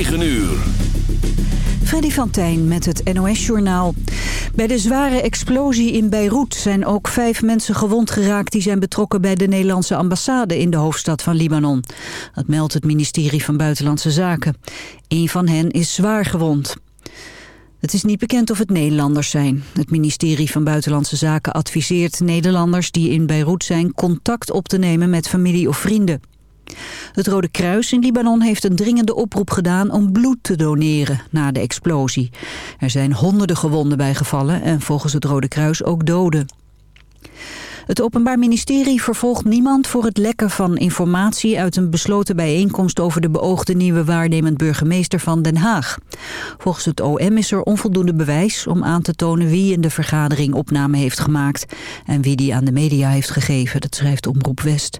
9 uur. Freddy van met het NOS-journaal. Bij de zware explosie in Beirut zijn ook vijf mensen gewond geraakt... die zijn betrokken bij de Nederlandse ambassade in de hoofdstad van Libanon. Dat meldt het ministerie van Buitenlandse Zaken. Een van hen is zwaar gewond. Het is niet bekend of het Nederlanders zijn. Het ministerie van Buitenlandse Zaken adviseert Nederlanders die in Beirut zijn... contact op te nemen met familie of vrienden. Het Rode Kruis in Libanon heeft een dringende oproep gedaan om bloed te doneren na de explosie. Er zijn honderden gewonden bijgevallen en volgens het Rode Kruis ook doden. Het Openbaar Ministerie vervolgt niemand voor het lekken van informatie uit een besloten bijeenkomst over de beoogde nieuwe waarnemend burgemeester van Den Haag. Volgens het OM is er onvoldoende bewijs om aan te tonen wie in de vergadering opname heeft gemaakt en wie die aan de media heeft gegeven, dat schrijft Omroep West.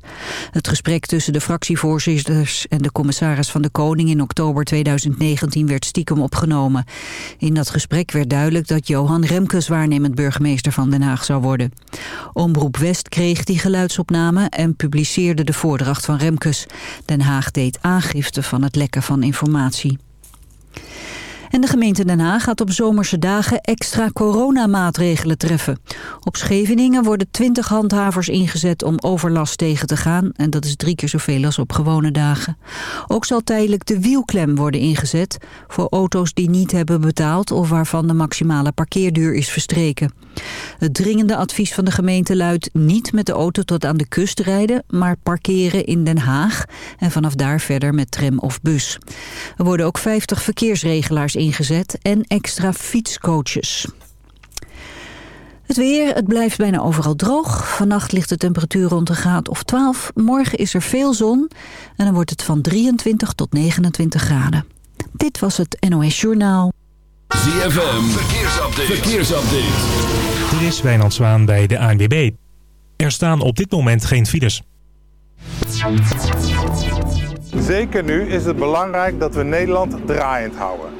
Het gesprek tussen de fractievoorzitters en de commissaris van de Koning in oktober 2019 werd stiekem opgenomen. In dat gesprek werd duidelijk dat Johan Remkes waarnemend burgemeester van Den Haag zou worden. Omroep West kreeg die geluidsopname en publiceerde de voordracht van Remkes. Den Haag deed aangifte van het lekken van informatie. En de gemeente Den Haag gaat op zomerse dagen extra coronamaatregelen treffen. Op Scheveningen worden 20 handhavers ingezet om overlast tegen te gaan. En dat is drie keer zoveel als op gewone dagen. Ook zal tijdelijk de wielklem worden ingezet voor auto's die niet hebben betaald... of waarvan de maximale parkeerduur is verstreken. Het dringende advies van de gemeente luidt niet met de auto tot aan de kust rijden... maar parkeren in Den Haag en vanaf daar verder met tram of bus. Er worden ook 50 verkeersregelaars ingezet en extra fietscoaches. Het weer, het blijft bijna overal droog. Vannacht ligt de temperatuur rond een graad of 12. Morgen is er veel zon en dan wordt het van 23 tot 29 graden. Dit was het NOS Journaal. ZFM, verkeersupdate. verkeersupdate. Dit is Wijnand Zwaan bij de ANWB. Er staan op dit moment geen files. Zeker nu is het belangrijk dat we Nederland draaiend houden.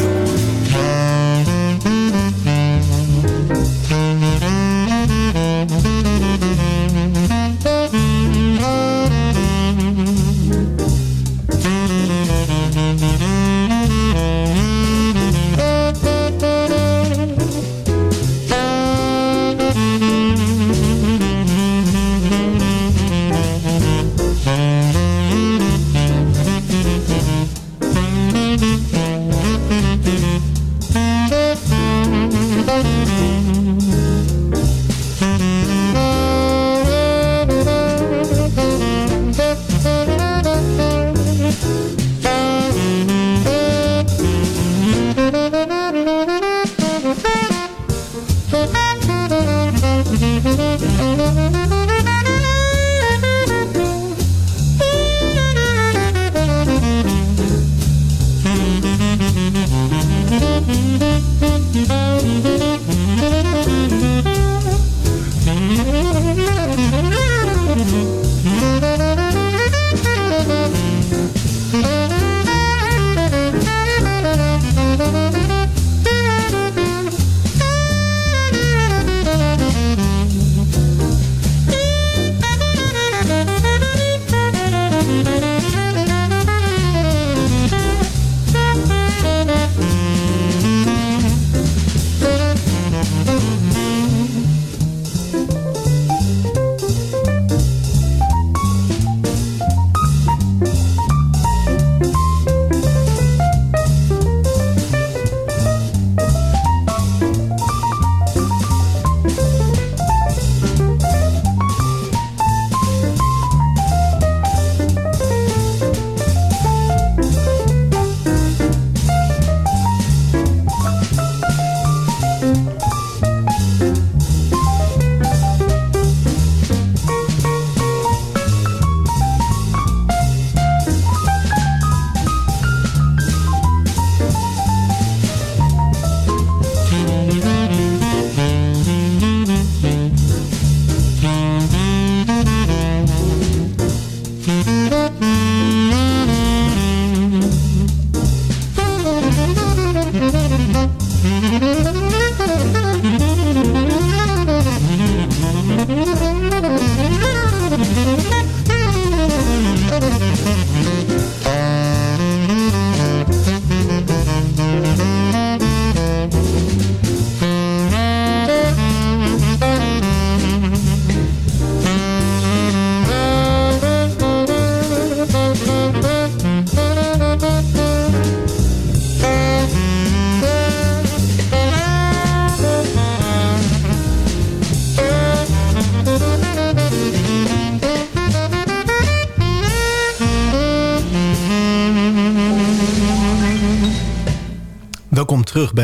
Mm-hmm.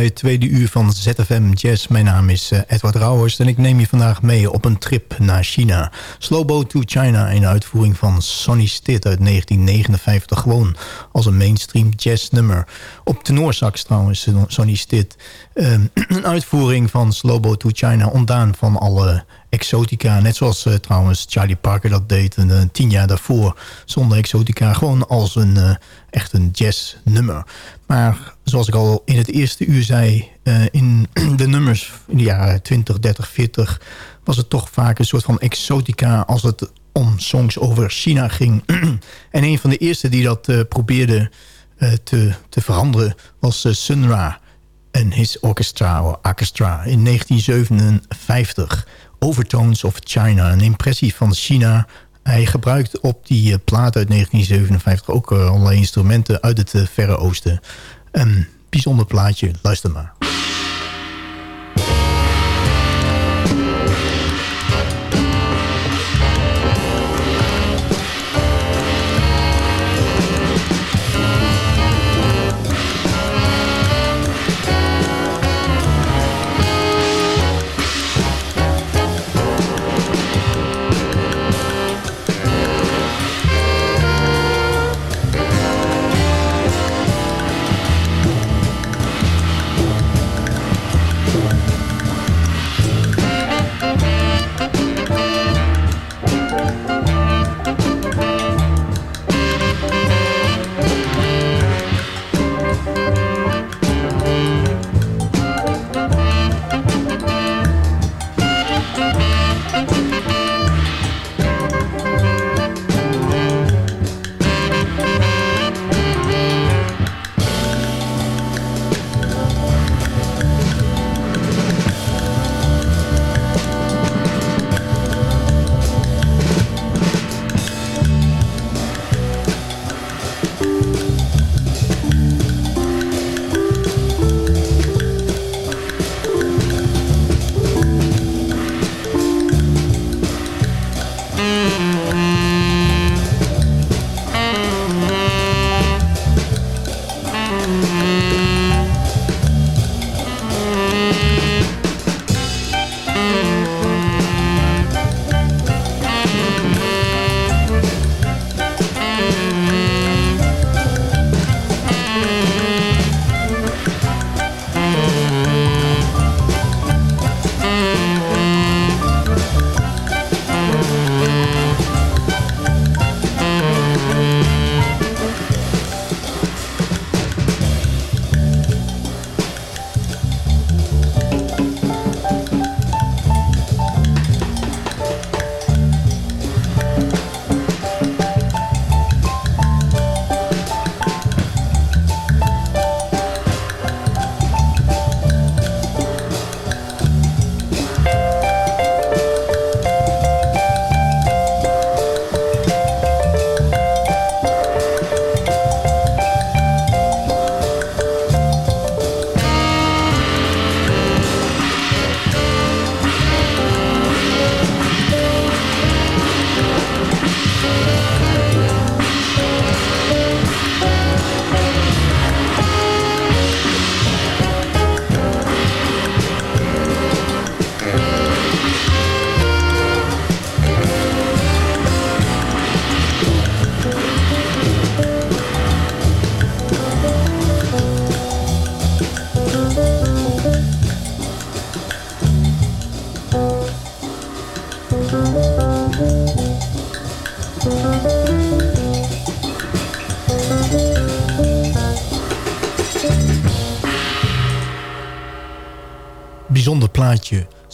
Het tweede uur van ZFM Jazz. Mijn naam is uh, Edward Rauwers en ik neem je vandaag mee op een trip naar China. Slow Boat to China, een uitvoering van Sonny Stitt uit 1959. Gewoon als een mainstream jazznummer. Op tenorsax trouwens, Sonny Stitt. Uh, een uitvoering van Slow Boat to China, ontdaan van alle exotica. Net zoals uh, trouwens Charlie Parker dat deed uh, tien jaar daarvoor. Zonder exotica, gewoon als een echt een jazznummer. Maar zoals ik al in het eerste uur zei... in de nummers in de jaren 20, 30, 40... was het toch vaak een soort van exotica... als het om songs over China ging. en een van de eerste die dat probeerde te, te veranderen... was Sun Ra en his orchestra, orchestra in 1957... Overtones of China, een impressie van China. Hij gebruikt op die uh, plaat uit 1957 ook uh, allerlei instrumenten uit het uh, Verre Oosten. Een bijzonder plaatje, luister maar.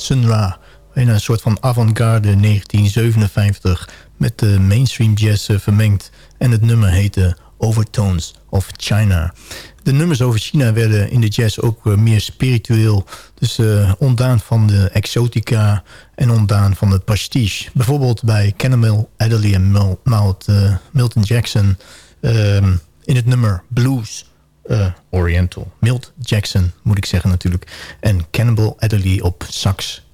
Sunra. In een soort van avant-garde 1957 met de mainstream jazz eh, vermengd. En het nummer heette Overtones of China. De nummers over China werden in de jazz ook eh, meer spiritueel. Dus uh, ontdaan van de exotica en ontdaan van de pastiche. Bijvoorbeeld bij Cannibal Adderley en Milton Jackson... Ehm, in het nummer Blues uh, Oriental. Milt Jackson, moet ik zeggen natuurlijk. En Cannibal Adderley op sax.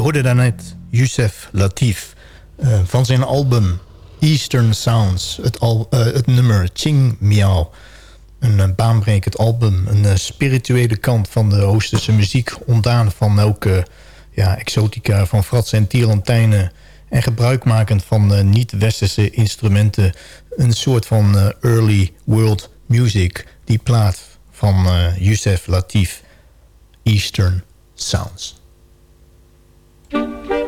Je hoorde daarnet Youssef Latif uh, van zijn album Eastern Sounds. Het, al, uh, het nummer Ching Miao. Een uh, baanbrekend album. Een spirituele kant van de Oosterse muziek. Ontdaan van elke ja, exotica van fratsen en tierlantijnen. En gebruikmakend van niet-westerse instrumenten. Een soort van early world music. Die plaat van Youssef Latif. Eastern Sounds. Thank you.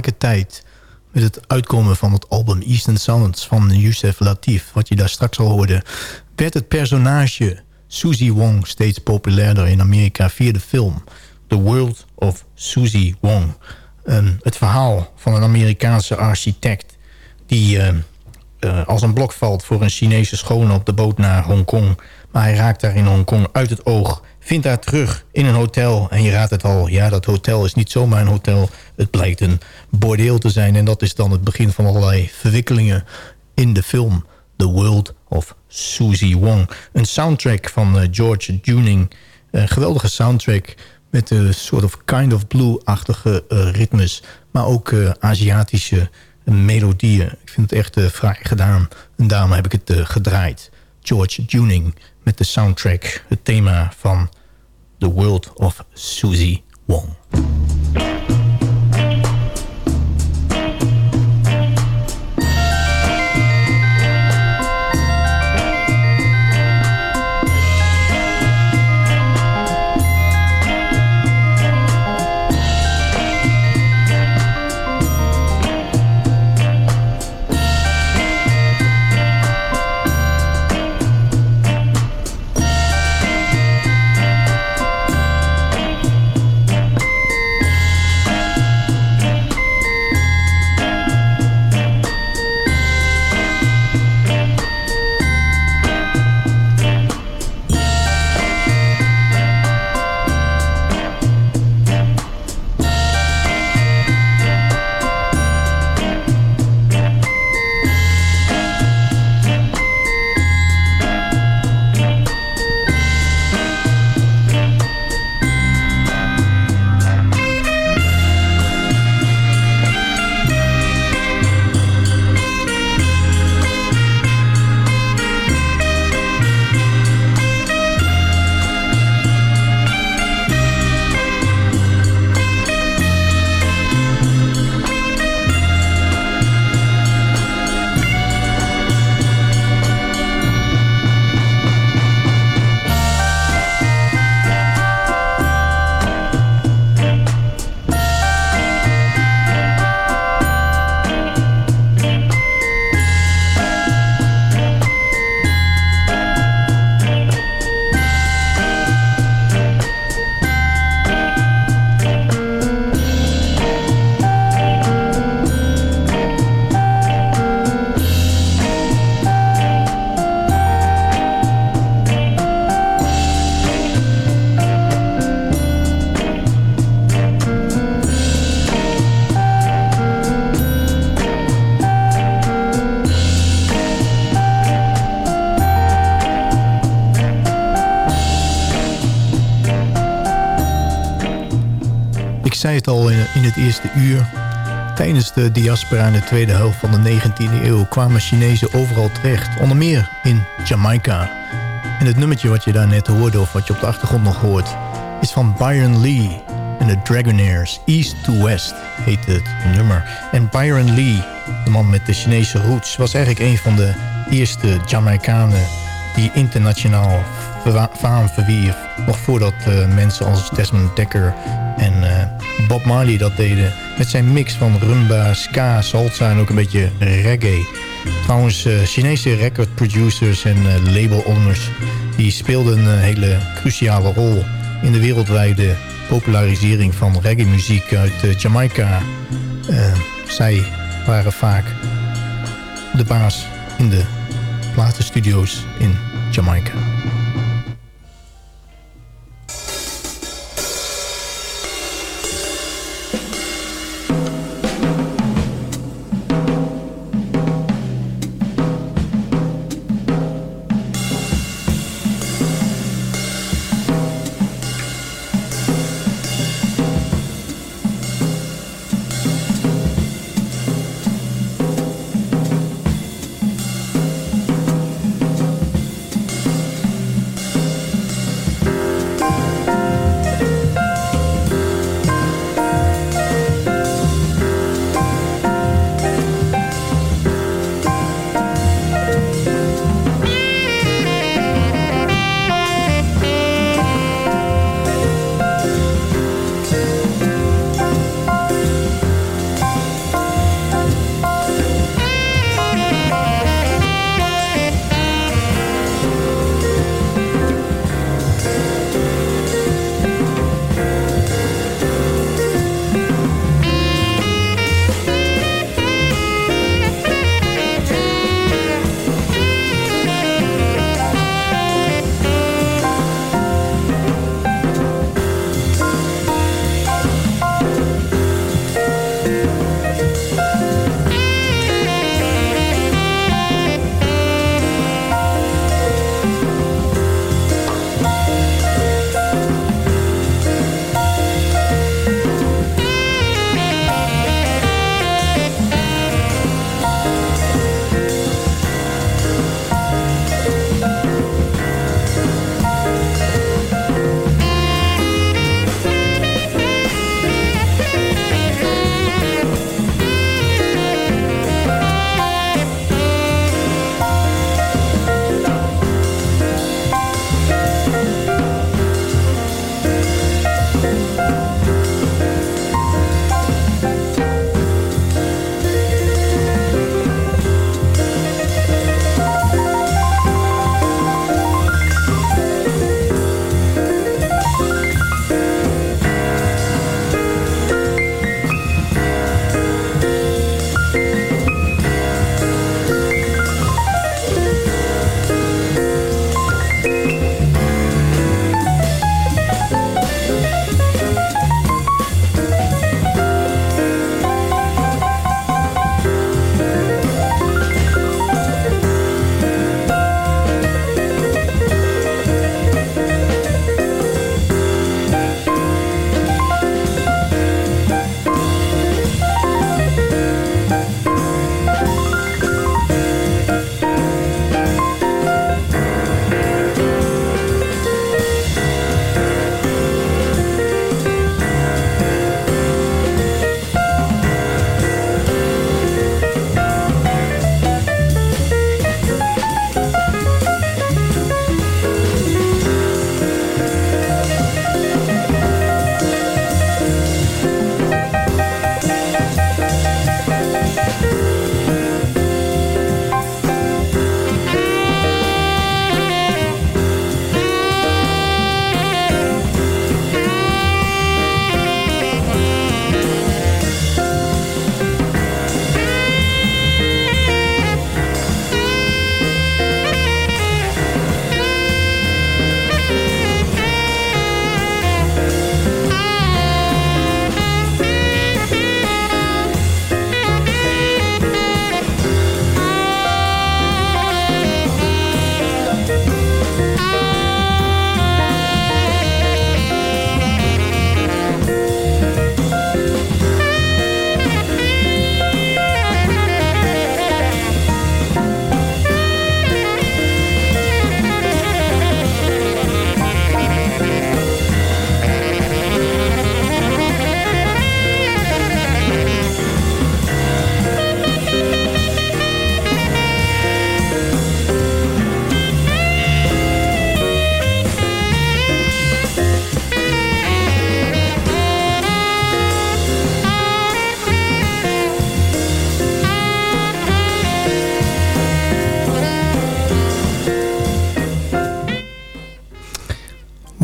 Tegelijkertijd met het uitkomen van het album Eastern Sounds van Youssef Latif... wat je daar straks al hoorde... werd het personage Susie Wong steeds populairder in Amerika via de film... The World of Susie Wong. het verhaal van een Amerikaanse architect... die uh, uh, als een blok valt voor een Chinese schone op de boot naar Hongkong... maar hij raakt daar in Hongkong uit het oog vindt haar terug in een hotel. En je raadt het al, ja, dat hotel is niet zomaar een hotel. Het blijkt een bordeel te zijn. En dat is dan het begin van allerlei verwikkelingen in de film The World of Susie Wong. Een soundtrack van uh, George Duning. Een geweldige soundtrack met een soort of kind of blue-achtige uh, ritmes. Maar ook Aziatische melodieën. Ik vind het echt fraai gedaan. En daarom heb ik het gedraaid. George Duning met de soundtrack, het thema van The World of Susie Wong. Zei het al in het eerste uur. Tijdens de diaspora in de tweede helft van de 19e eeuw... kwamen Chinezen overal terecht. Onder meer in Jamaica. En het nummertje wat je daar net hoorde... of wat je op de achtergrond nog hoort... is van Byron Lee en de Dragonaires. East to West heet het nummer. En Byron Lee, de man met de Chinese roots... was eigenlijk een van de eerste Jamaicanen... die internationaal faam verwierf. Nog voordat uh, mensen als Desmond Dekker en uh, Bob Marley dat deden. Met zijn mix van rumba, ska, salsa en ook een beetje reggae. Trouwens, uh, Chinese record producers en label owners... die speelden een hele cruciale rol in de wereldwijde popularisering van reggae muziek uit Jamaica. zij waren vaak de baas in de platenstudio's in Jamaica.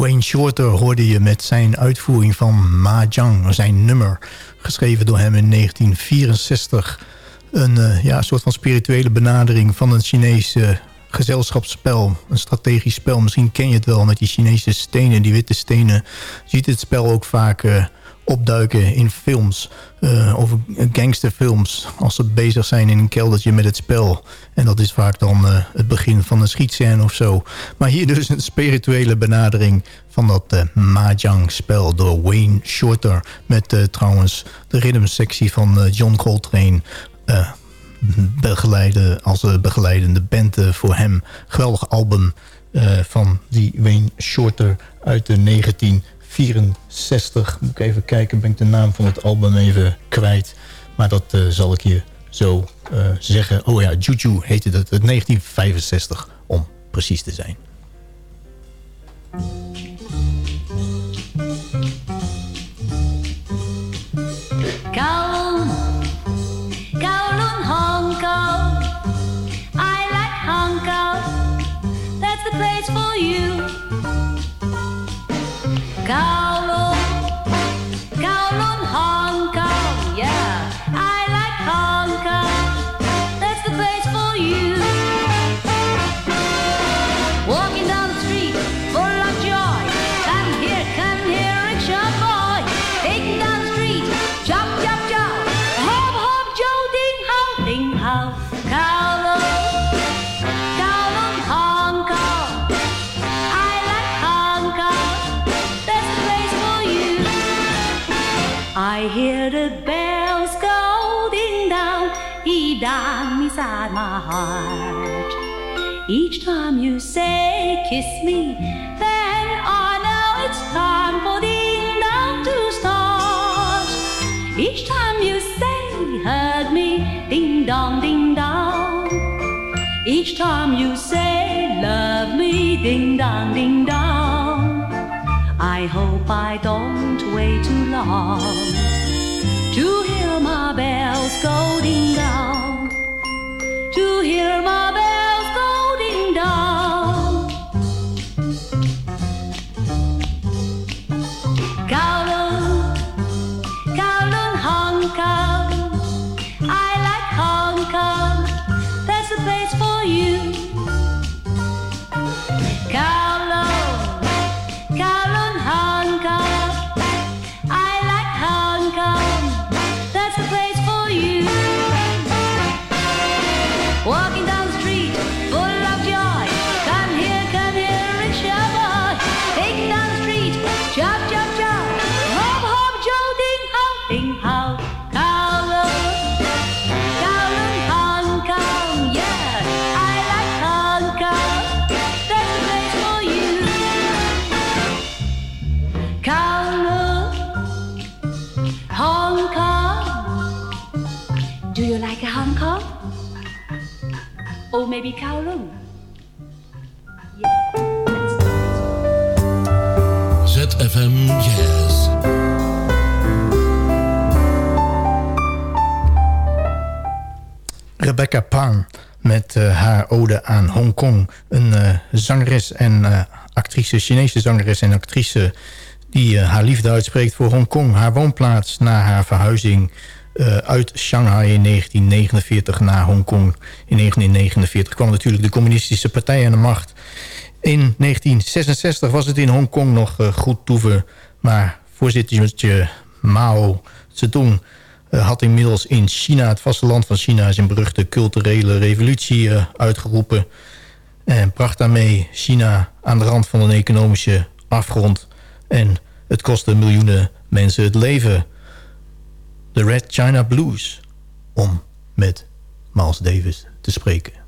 Wayne Shorter hoorde je met zijn uitvoering van Mahjong, zijn nummer, geschreven door hem in 1964. Een uh, ja, soort van spirituele benadering van een Chinese gezelschapsspel. Een strategisch spel. Misschien ken je het wel met die Chinese stenen, die witte stenen. Je ziet het spel ook vaak uh, opduiken in films. Uh, of gangsterfilms. Als ze bezig zijn in een keldertje met het spel. En dat is vaak dan uh, het begin van een schietscène of zo. Maar hier dus een spirituele benadering van dat uh, Mahjong-spel door Wayne Shorter. Met trouwens de ritmesectie van John Coltrane begeleiden als begeleidende band voor hem. Geweldig album van die Wayne Shorter uit de 1964. Moet ik even kijken, ben ik de naam van het album even kwijt. Maar dat uh, zal ik je zo uh, zeggen. Oh ja, Juju heette het, het 1965 om precies te zijn. place for you. Kowloon, hear the bells go ding dong, dee dong inside my heart. Each time you say kiss me, then I know it's time for ding dong to start. Each time you say hug me, ding dong, ding dong. Each time you say love me, ding dong, ding dong. I hope I don't wait too long hear my bells go ding dong. To hear my bells Maybe Kowloon? ZFM Jazz. Rebecca Pang met uh, haar ode aan Hongkong. Een uh, zangeres en uh, actrice, Chinese zangeres en actrice... die haar liefde uitspreekt voor Hongkong. Haar woonplaats na haar verhuizing uit Shanghai in 1949 naar Hongkong. In 1949 kwam natuurlijk de communistische partij aan de macht. In 1966 was het in Hongkong nog goed toeven... maar voorzittertje Mao Zedong uh, had inmiddels in China, het vasteland van China... zijn beruchte culturele revolutie uh, uitgeroepen. En bracht daarmee China aan de rand van een economische afgrond. En het kostte miljoenen mensen het leven. De Red China Blues, om met Miles Davis te spreken.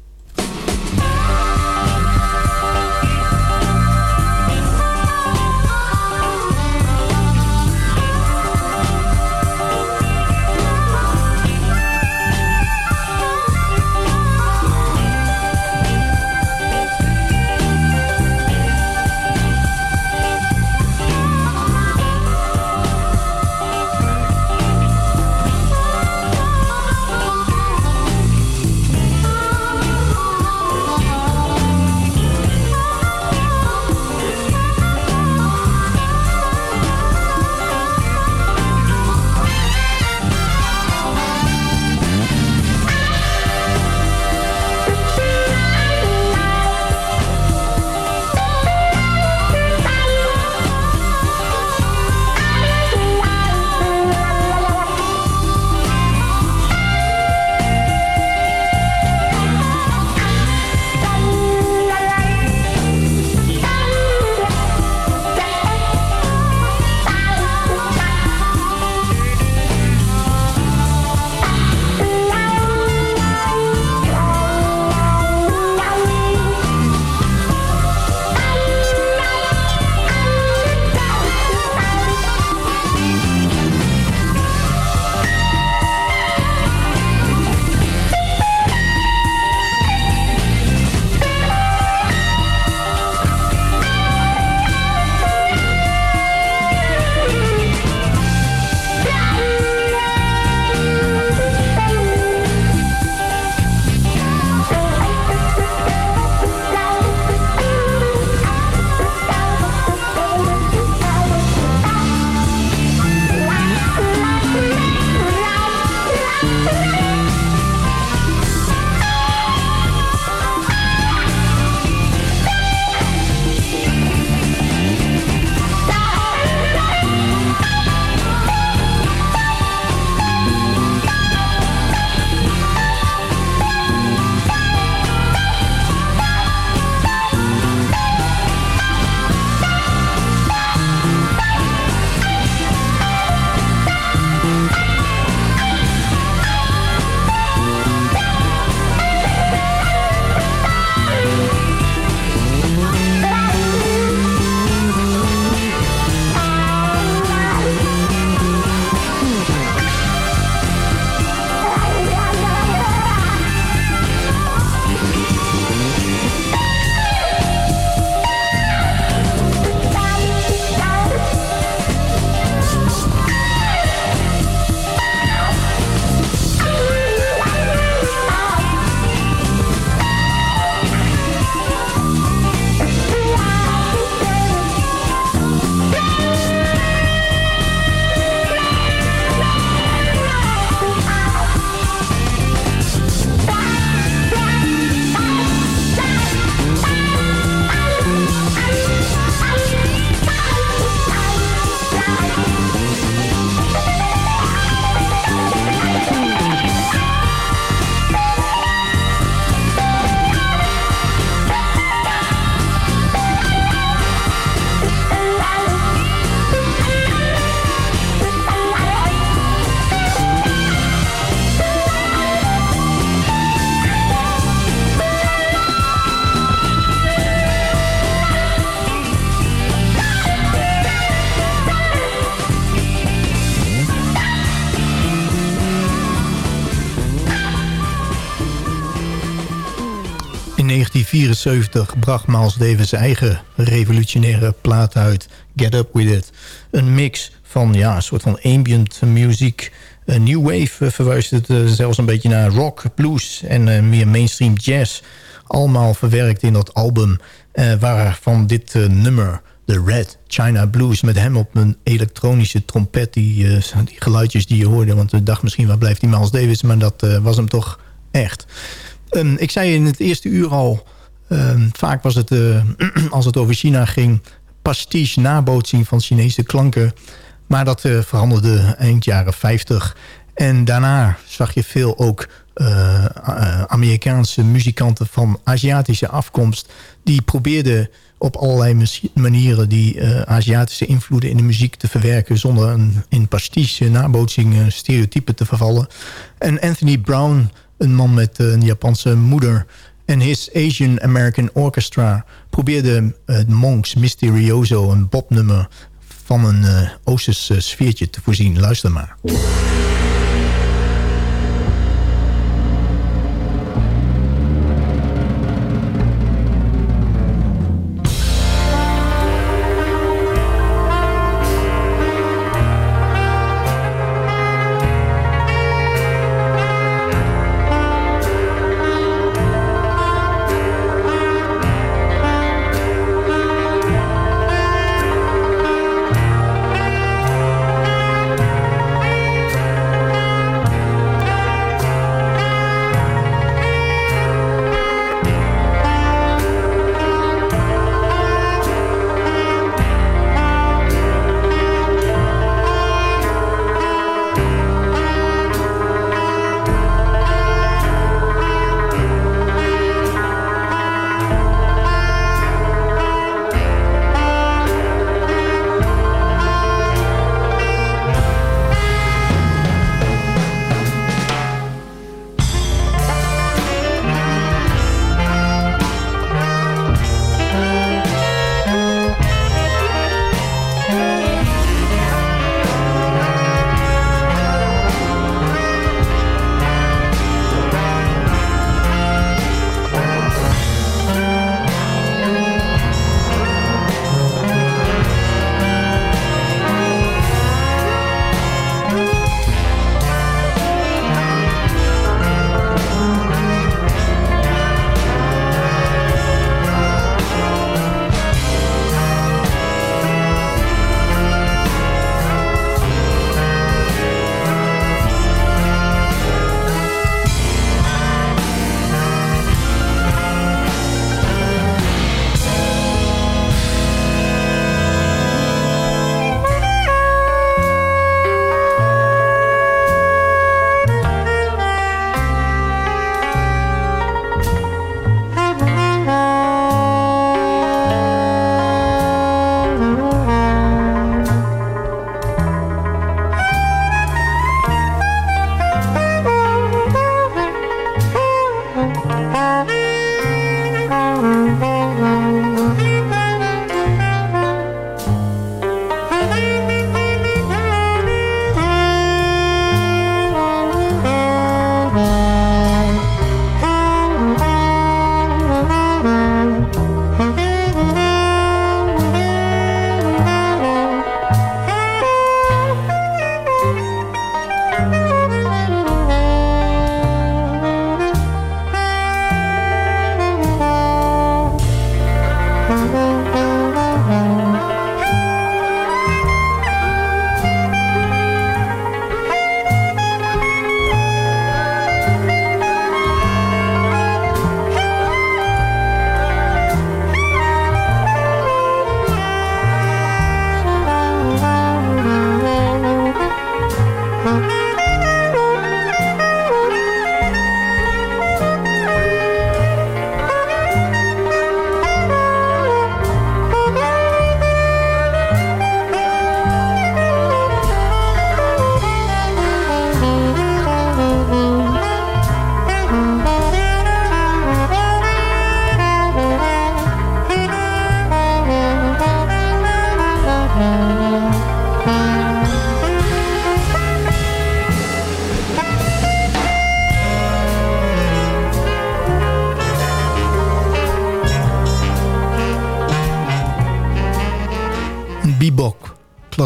1974 bracht Miles Davis eigen revolutionaire plaat uit. Get Up With It. Een mix van ja, een soort van ambient muziek. Uh, new Wave uh, verwijst het uh, zelfs een beetje naar rock, blues en meer mainstream jazz. Allemaal verwerkt in dat album. waarvan dit nummer, The Red China Blues... met hem op een elektronische trompet, die, die geluidjes die je hoorde. Want ik dacht misschien, waar blijft die Miles Davis? Maar dat was hem toch echt. Um, ik zei in het eerste uur al... Um, vaak was het, als het over China ging... pastiche nabootsing van Chinese klanken... Maar dat uh, veranderde eind jaren 50. En daarna zag je veel ook uh, Amerikaanse muzikanten van Aziatische afkomst... die probeerden op allerlei manieren die Aziatische invloeden in de muziek te verwerken... zonder een, in pastiche nabootsing stereotypen te vervallen. En Anthony Brown, een man met een Japanse moeder... en his Asian American Orchestra probeerde het Monks Mysterioso, een popnummer van een uh, Oosters sfeertje te voorzien. Luister maar.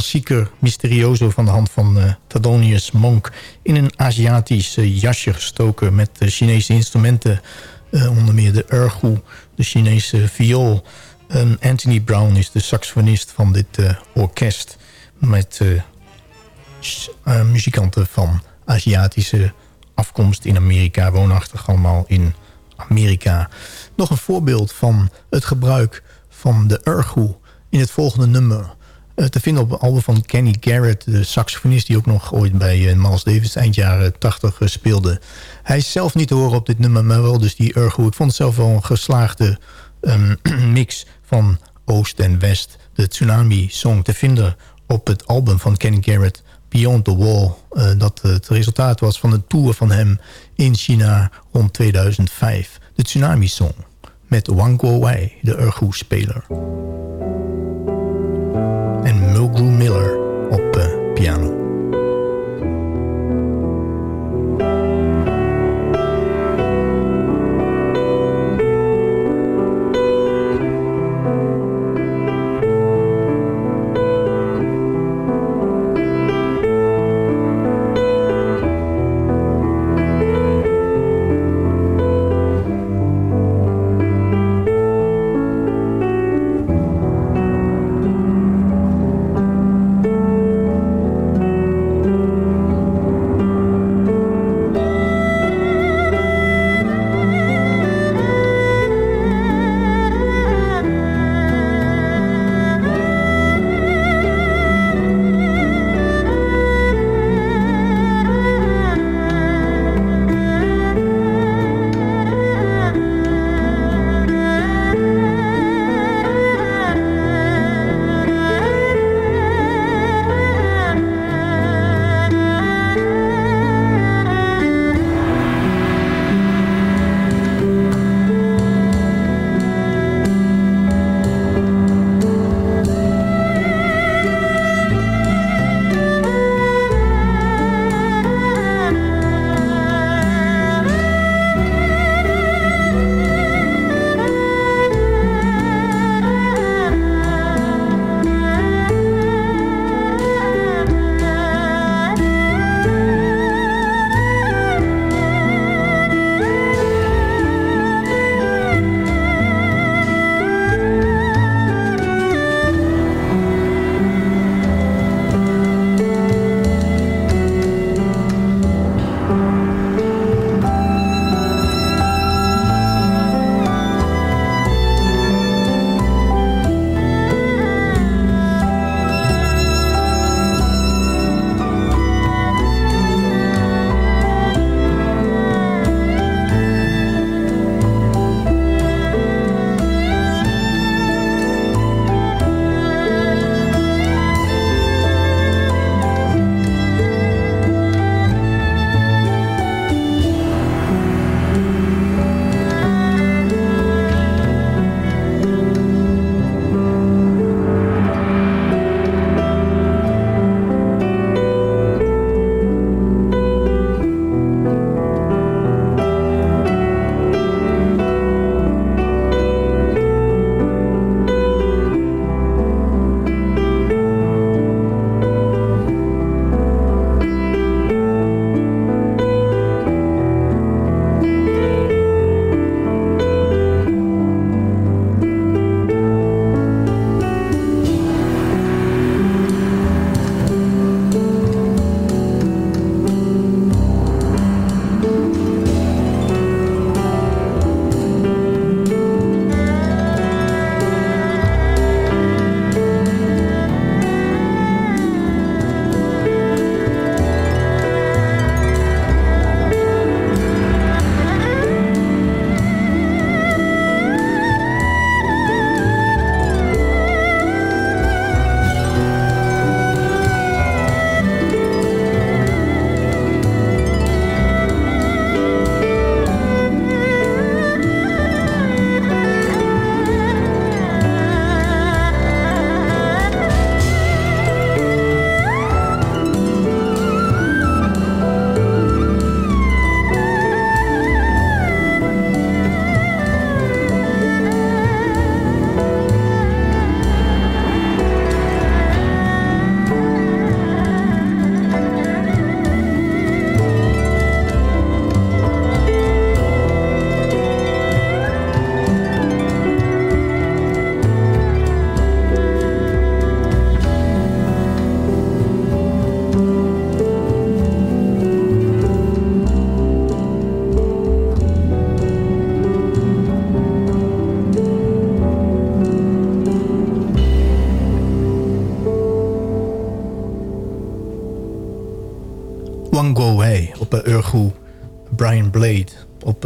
Klassieker Mysterioso van de hand van uh, Tadonius Monk... in een Aziatisch uh, jasje gestoken met uh, Chinese instrumenten. onder meer de erhu, de Chinese viool. Anthony Brown is de saxofonist van dit orkest... met muzikanten van Aziatische afkomst in Amerika... woonachtig allemaal in Amerika. Nog een voorbeeld van het gebruik van de erhu in het volgende nummer... Eh, te vinden op het album van Kenny Garrett, de saxofonist... die ook nog ooit bij uh, Miles Davis eind jaren 80 uh, speelde. Hij is zelf niet te horen op dit nummer, maar wel dus die ergo. Ik vond het zelf wel een geslaagde um, mix van Oost en West. De Tsunami-song te vinden op het album van Kenny Garrett... Beyond the Wall, dat het resultaat was van een tour van hem in China rond 2005. De Tsunami-song met Wang Guowei, de ergo-speler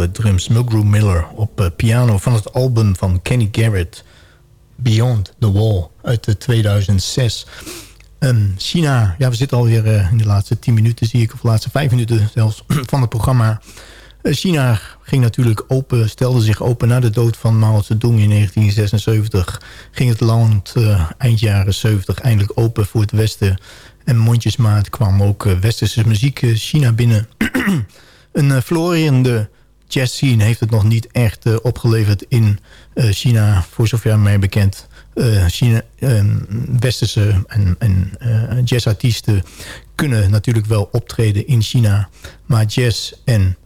uh, drums. Miller op uh, piano van het album van Kenny Garrett. Beyond the Wall uit 2006. Um, China, ja, we zitten alweer in de laatste 10 minuten, zie ik, of de laatste 5 minuten zelfs, van het programma. China ging natuurlijk open, stelde zich open na de dood van Mao Zedong in 1976. Ging het land uh, eind jaren 70 eindelijk open voor het Westen. En mondjesmaat kwam ook uh, westerse muziek China binnen. Een uh, florerende jazz scene heeft het nog niet echt opgeleverd in China, voor zover mij bekend. China, ehm, westerse en, en jazzartiesten kunnen natuurlijk wel optreden in China. Maar jazz en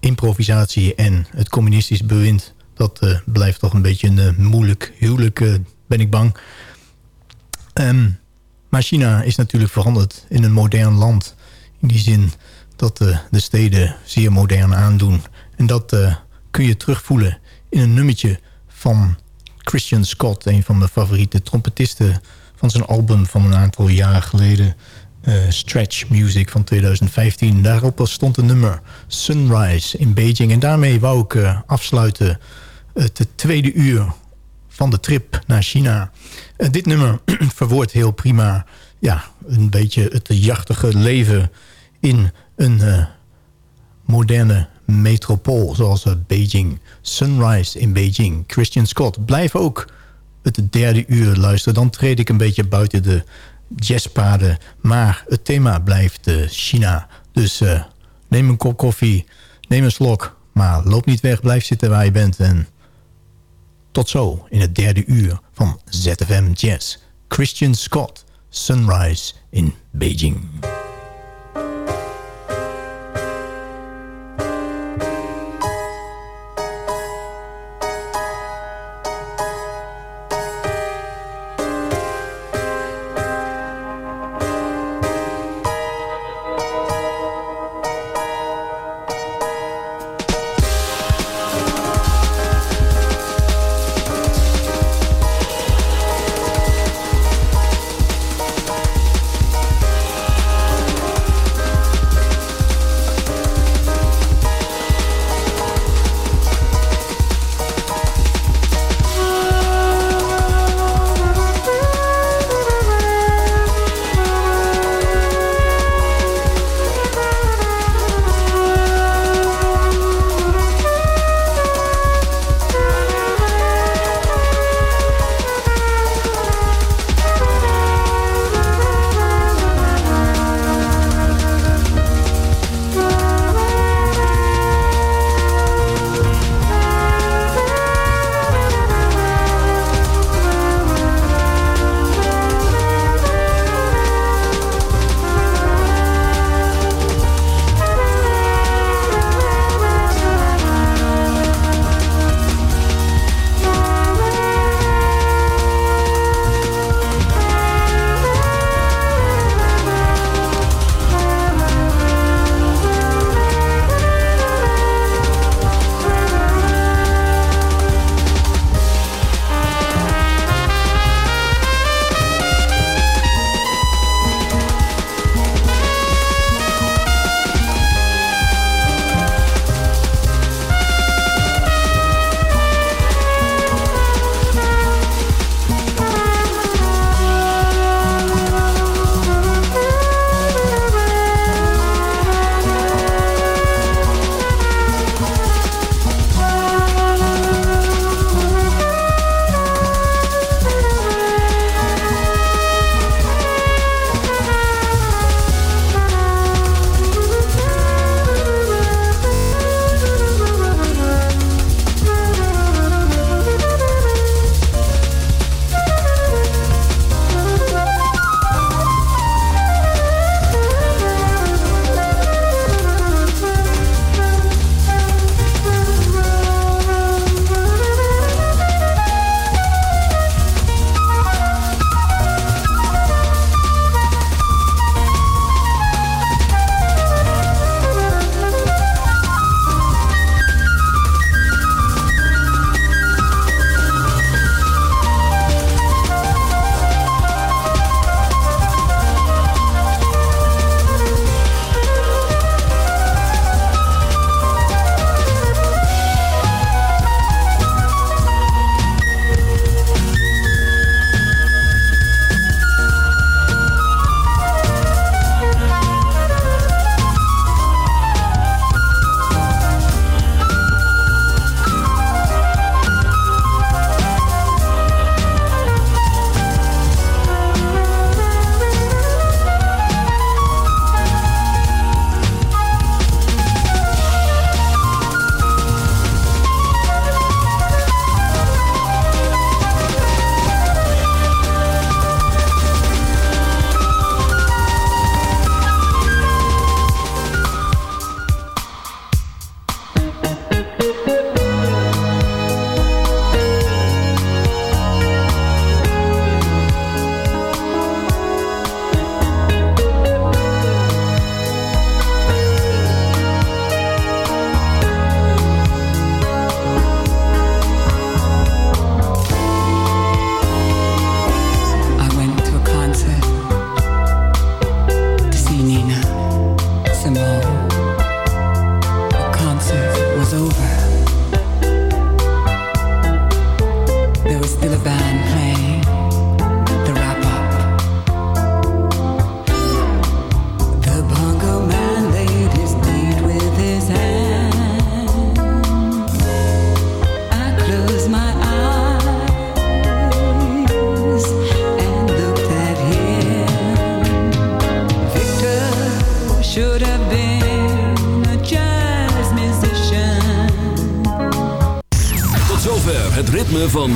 improvisatie en het communistisch bewind... dat blijft toch een beetje een moeilijk huwelijk, ben ik bang. Um, maar China is natuurlijk veranderd in een modern land. In die zin dat de steden zeer modern aandoen. En dat kun je terugvoelen in een nummertje van Christian Scott... een van mijn favoriete trompetisten van zijn album van een aantal jaar geleden... Uh, Stretch Music van 2015. Daarop stond een nummer Sunrise in Beijing. En daarmee wou ik afsluiten het tweede uur van de trip naar China. Dit nummer verwoordt heel prima ja, een beetje het jachtige leven in een moderne metropool zoals Beijing. Sunrise in Beijing. Christian Scott. Blijf ook het derde uur luisteren. Dan treed ik een beetje buiten de jazzpaden. Maar het thema blijft uh, China. Dus neem een kop koffie, neem een slok. Maar loop niet weg, blijf zitten waar je bent. En tot zo in het derde uur van ZFM Jazz. Christian Scott, Sunrise in Beijing.